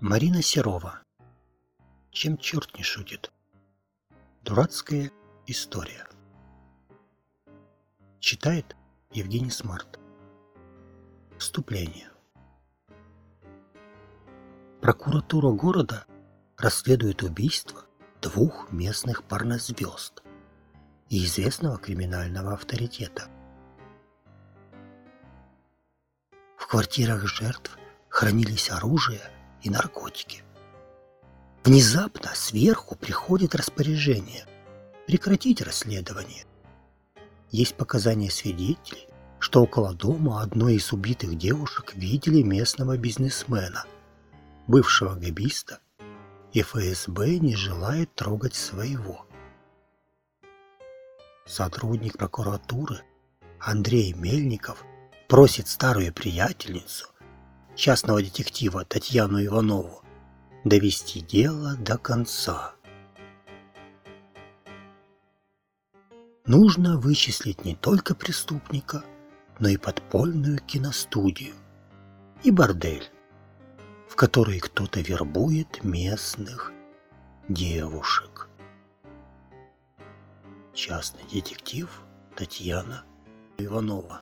Марина Серова. Чем черт не шутит. Дурацкая история. Читает Евгений Смарт. Вступление. Прокуратура города расследует убийство двух местных порнозвезд и известного криминального авторитета. В квартирах жертв хранились оружие – и наркотики. Внезапно сверху приходит распоряжение прекратить расследование. Есть показания свидетелей, что около дома одной из убитых девушек видели местного бизнесмена, бывшего габиста, и ФСБ не желает трогать своего. Сотрудник прокуратуры Андрей Мельников просит старую приятельницу частного детектива Татьяну Иванову довести дело до конца. Нужно вычислить не только преступника, но и подпольную киностудию и бордель, в который кто-то вербует местных девушек. Частный детектив Татьяна Иванова